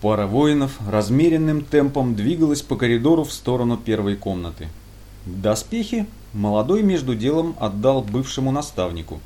Пара воинов размеренным темпом двигалась по коридору в сторону первой комнаты. Доспехи молодой между делом отдал бывшему наставнику.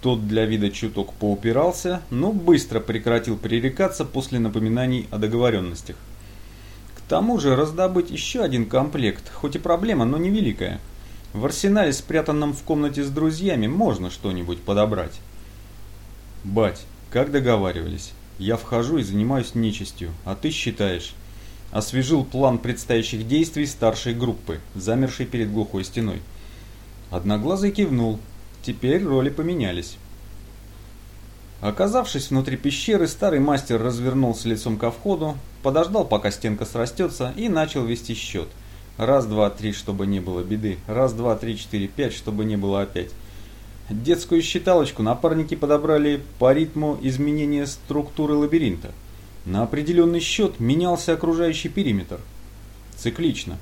Тот для вида чуток поупирался, но быстро прекратил пререкаться после напоминаний о договоренностях. К тому же раздобыть еще один комплект, хоть и проблема, но невеликая. В арсенале, спрятанном в комнате с друзьями, можно что-нибудь подобрать. «Бать, как договаривались?» Я вхожу и занимаюсь нечистью, а ты считаешь. Освежил план предстоящих действий старшей группы, замершей перед глухой стеной. Одноглазый кивнул. Теперь роли поменялись. Оказавшись внутри пещеры, старый мастер развернулся лицом ко входу, подождал, пока стенка срастется, и начал вести счет. Раз, два, три, чтобы не было беды. Раз, два, три, четыре, пять, чтобы не было опять. Детскую считалочку напарники подобрали по ритму изменения структуры лабиринта. На определенный счет менялся окружающий периметр. Циклично.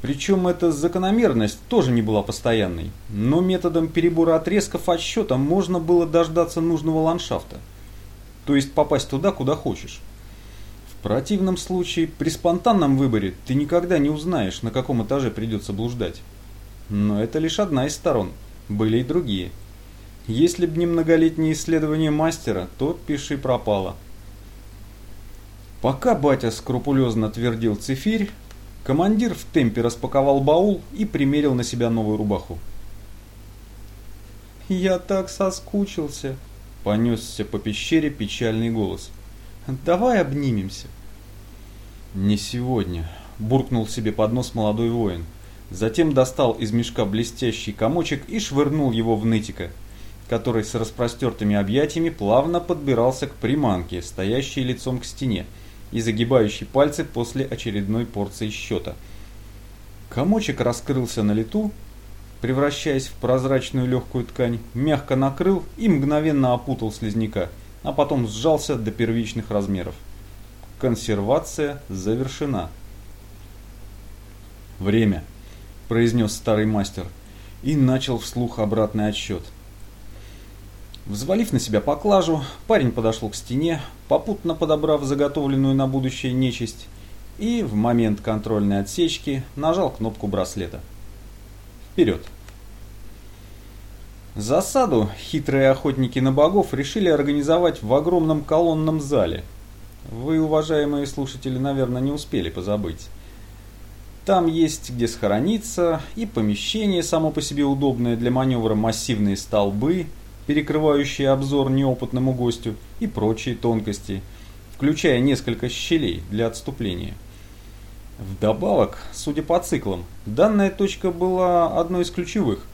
Причем эта закономерность тоже не была постоянной, но методом перебора отрезков отсчета можно было дождаться нужного ландшафта. То есть попасть туда, куда хочешь. В противном случае, при спонтанном выборе ты никогда не узнаешь, на каком этаже придется блуждать. Но это лишь одна из сторон – были и другие. Если б не многолетние исследования мастера, то пиши пропало. Пока батя скрупулезно твердил цифирь, командир в темпе распаковал баул и примерил на себя новую рубаху. «Я так соскучился», — понесся по пещере печальный голос. «Давай обнимемся». «Не сегодня», — буркнул себе под нос молодой воин. Затем достал из мешка блестящий комочек и швырнул его в нытика, который с распростертыми объятиями плавно подбирался к приманке, стоящей лицом к стене и загибающей пальцы после очередной порции счета. Комочек раскрылся на лету, превращаясь в прозрачную легкую ткань, мягко накрыл и мгновенно опутал слизняка, а потом сжался до первичных размеров. Консервация завершена. Время произнес старый мастер, и начал вслух обратный отсчет. Взвалив на себя поклажу, парень подошел к стене, попутно подобрав заготовленную на будущее нечисть, и в момент контрольной отсечки нажал кнопку браслета. Вперед! Засаду хитрые охотники на богов решили организовать в огромном колонном зале. Вы, уважаемые слушатели, наверное, не успели позабыть. Там есть где схорониться, и помещение само по себе удобное для маневра массивные столбы, перекрывающие обзор неопытному гостю, и прочие тонкости, включая несколько щелей для отступления. Вдобавок, судя по циклам, данная точка была одной из ключевых.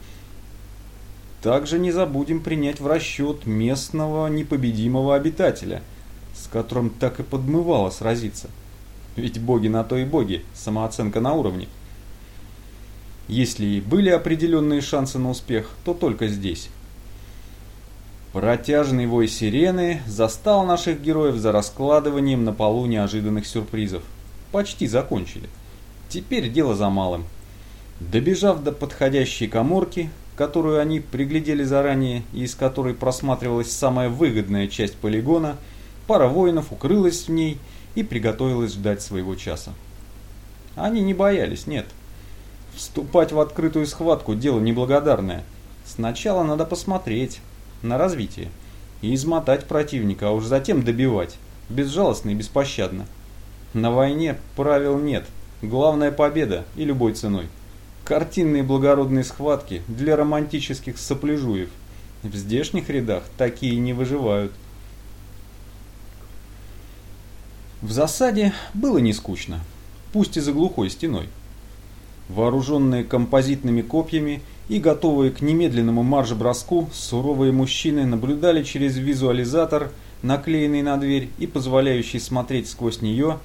Также не забудем принять в расчет местного непобедимого обитателя, с которым так и подмывало сразиться – ведь боги на то и боги, самооценка на уровне. Если и были определенные шансы на успех, то только здесь. Протяжный вой сирены застал наших героев за раскладыванием на полу неожиданных сюрпризов. Почти закончили. Теперь дело за малым. Добежав до подходящей коморки, которую они приглядели заранее и из которой просматривалась самая выгодная часть полигона, пара воинов укрылась в ней и приготовилась ждать своего часа. Они не боялись, нет. Вступать в открытую схватку – дело неблагодарное. Сначала надо посмотреть на развитие и измотать противника, а уж затем добивать, безжалостно и беспощадно. На войне правил нет, главная победа и любой ценой. Картинные благородные схватки для романтических сопляжуев. В здешних рядах такие не выживают. В засаде было не скучно, пусть и за глухой стеной. Вооруженные композитными копьями и готовые к немедленному марш-броску, суровые мужчины наблюдали через визуализатор, наклеенный на дверь и позволяющий смотреть сквозь нее,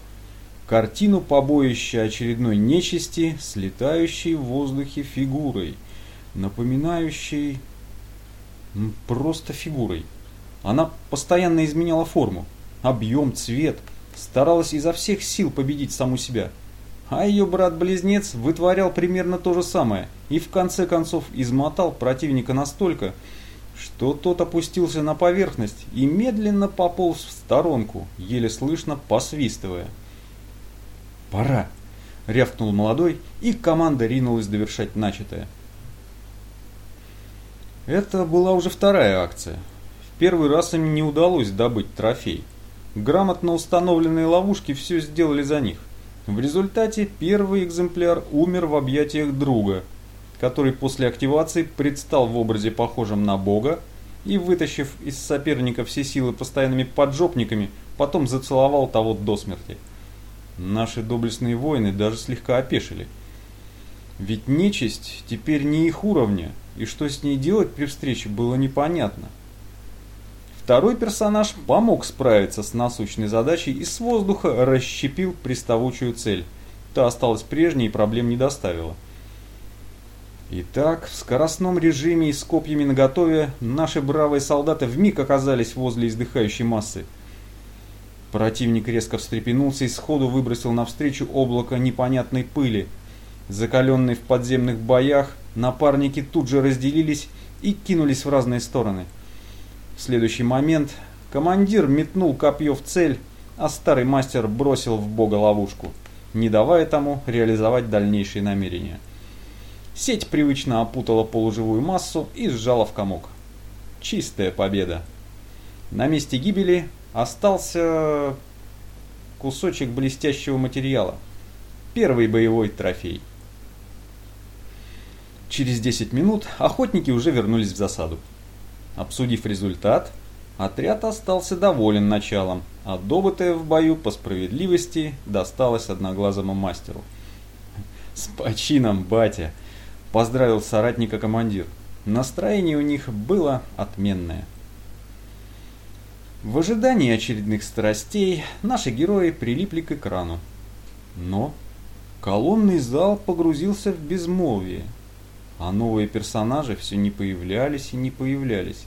картину побоища очередной нечисти, слетающей в воздухе фигурой, напоминающей просто фигурой. Она постоянно изменяла форму, объем, цвет – старалась изо всех сил победить саму себя. А ее брат-близнец вытворял примерно то же самое и в конце концов измотал противника настолько, что тот опустился на поверхность и медленно пополз в сторонку, еле слышно посвистывая. «Пора!» — рявкнул молодой, и команда ринулась довершать начатое. Это была уже вторая акция. В первый раз им не удалось добыть трофей. Грамотно установленные ловушки все сделали за них. В результате первый экземпляр умер в объятиях друга, который после активации предстал в образе похожем на бога и, вытащив из соперника все силы постоянными поджопниками, потом зацеловал того до смерти. Наши доблестные воины даже слегка опешили. Ведь нечисть теперь не их уровня, и что с ней делать при встрече было непонятно. Второй персонаж помог справиться с насущной задачей и с воздуха расщепил приставучую цель. Та осталась прежней и проблем не доставила. Итак, в скоростном режиме и с копьями наготове наши бравые солдаты вмиг оказались возле издыхающей массы. Противник резко встрепенулся и сходу выбросил навстречу облако непонятной пыли. Закаленные в подземных боях, напарники тут же разделились и кинулись в разные стороны – следующий момент командир метнул копье в цель, а старый мастер бросил в бога ловушку, не давая тому реализовать дальнейшие намерения. Сеть привычно опутала полуживую массу и сжала в комок. Чистая победа. На месте гибели остался кусочек блестящего материала. Первый боевой трофей. Через 10 минут охотники уже вернулись в засаду. Обсудив результат, отряд остался доволен началом, а добытое в бою по справедливости досталось одноглазому мастеру. «С почином, батя!» – поздравил соратника командир. Настроение у них было отменное. В ожидании очередных страстей наши герои прилипли к экрану. Но колонный зал погрузился в безмолвие – а новые персонажи все не появлялись и не появлялись.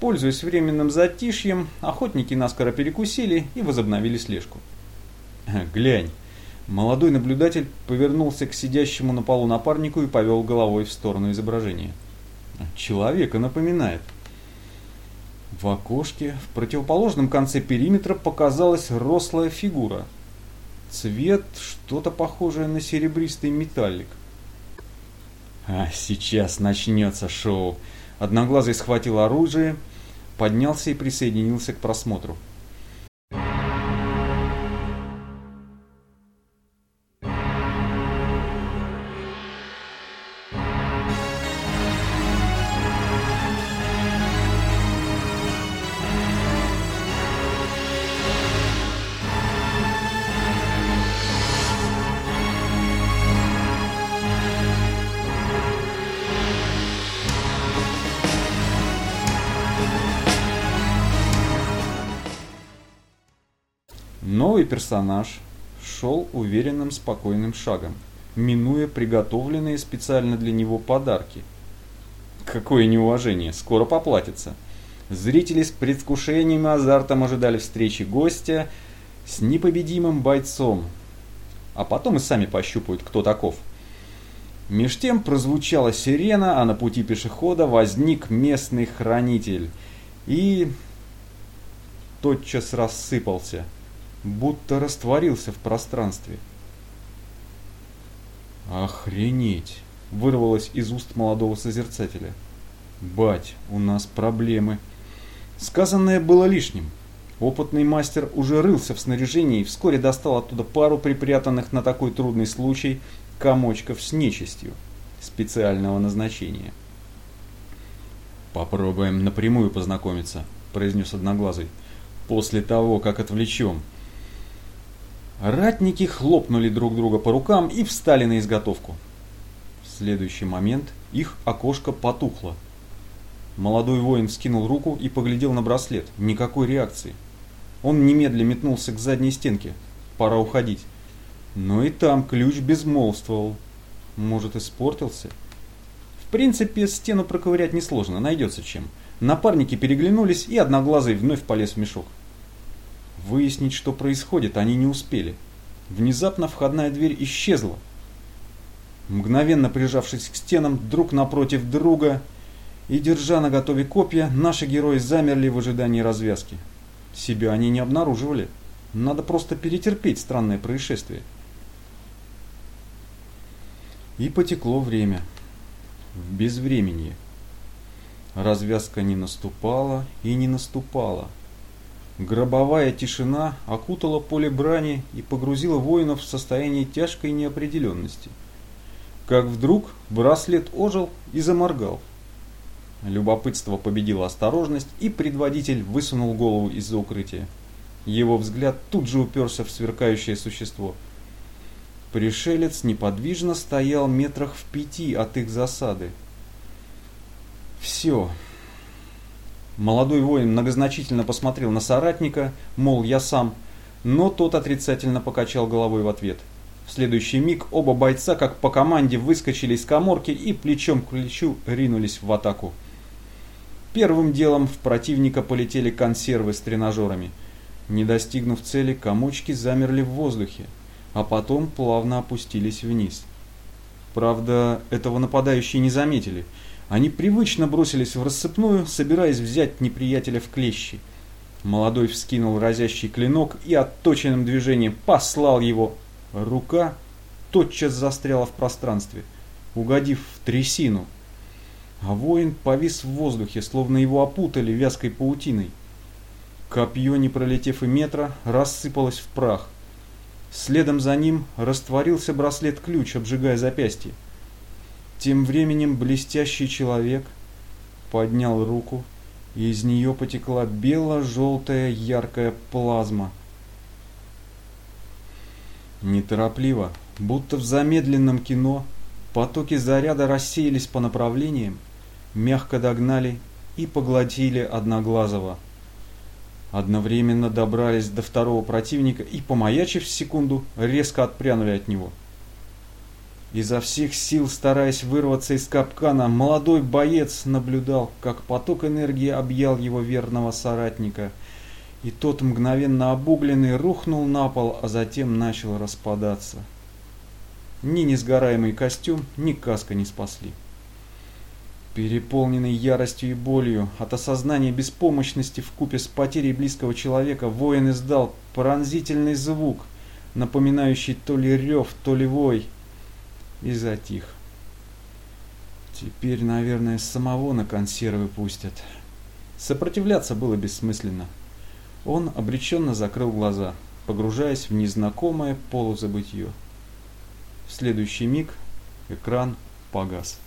Пользуясь временным затишьем, охотники наскоро перекусили и возобновили слежку. «Глянь!» Молодой наблюдатель повернулся к сидящему на полу напарнику и повел головой в сторону изображения. Человека напоминает. В окошке в противоположном конце периметра показалась рослая фигура. Цвет что-то похожее на серебристый металлик. А сейчас начнется шоу. Одноглазый схватил оружие, поднялся и присоединился к просмотру. Новый персонаж шел уверенным спокойным шагом, минуя приготовленные специально для него подарки. Какое неуважение, скоро поплатится. Зрители с предвкушением и азартом ожидали встречи гостя с непобедимым бойцом. А потом и сами пощупают, кто таков. Меж тем прозвучала сирена, а на пути пешехода возник местный хранитель. И тотчас рассыпался – будто растворился в пространстве. «Охренеть!» – вырвалось из уст молодого созерцателя. «Бать, у нас проблемы!» Сказанное было лишним. Опытный мастер уже рылся в снаряжении и вскоре достал оттуда пару припрятанных на такой трудный случай комочков с нечистью специального назначения. «Попробуем напрямую познакомиться», – произнес Одноглазый. «После того, как отвлечем Ратники хлопнули друг друга по рукам и встали на изготовку. В следующий момент их окошко потухло. Молодой воин скинул руку и поглядел на браслет. Никакой реакции. Он немедленно метнулся к задней стенке. Пора уходить. Но и там ключ безмолвствовал. Может, испортился? В принципе, стену проковырять несложно, найдется чем. Напарники переглянулись, и одноглазый вновь полез в мешок. Выяснить, что происходит, они не успели. Внезапно входная дверь исчезла. Мгновенно прижавшись к стенам друг напротив друга, и, держа на готове копья, наши герои замерли в ожидании развязки. Себя они не обнаруживали. Надо просто перетерпеть странное происшествие. И потекло время. В безвременье. Развязка не наступала и не наступала. Гробовая тишина окутала поле брани и погрузила воинов в состояние тяжкой неопределенности. Как вдруг браслет ожил и заморгал. Любопытство победило осторожность, и предводитель высунул голову из-за укрытия. Его взгляд тут же уперся в сверкающее существо. Пришелец неподвижно стоял метрах в пяти от их засады. Все. Молодой воин многозначительно посмотрел на соратника, мол, я сам, но тот отрицательно покачал головой в ответ. В следующий миг оба бойца, как по команде, выскочили из коморки и плечом к плечу ринулись в атаку. Первым делом в противника полетели консервы с тренажерами – не достигнув цели, комочки замерли в воздухе, а потом плавно опустились вниз. Правда, этого нападающие не заметили. Они привычно бросились в рассыпную, собираясь взять неприятеля в клещи. Молодой вскинул разящий клинок и отточенным движением послал его. Рука тотчас застряла в пространстве, угодив в трясину. А воин повис в воздухе, словно его опутали вязкой паутиной. Копье, не пролетев и метра, рассыпалось в прах. Следом за ним растворился браслет-ключ, обжигая запястье. Тем временем блестящий человек поднял руку, и из нее потекла бело-желтая яркая плазма. Неторопливо, будто в замедленном кино, потоки заряда рассеялись по направлениям, мягко догнали и поглотили Одноглазого одновременно добрались до второго противника и, помаячив секунду, резко отпрянули от него. Изо всех сил, стараясь вырваться из капкана, молодой боец наблюдал, как поток энергии объял его верного соратника, и тот, мгновенно обугленный, рухнул на пол, а затем начал распадаться. Ни несгораемый костюм, ни каска не спасли. Переполненный яростью и болью от осознания беспомощности в купе с потерей близкого человека, воин издал пронзительный звук, напоминающий то ли рев, то ли вой, и затих. Теперь, наверное, самого на консервы пустят. Сопротивляться было бессмысленно. Он обреченно закрыл глаза, погружаясь в незнакомое полузабытье. В следующий миг экран погас.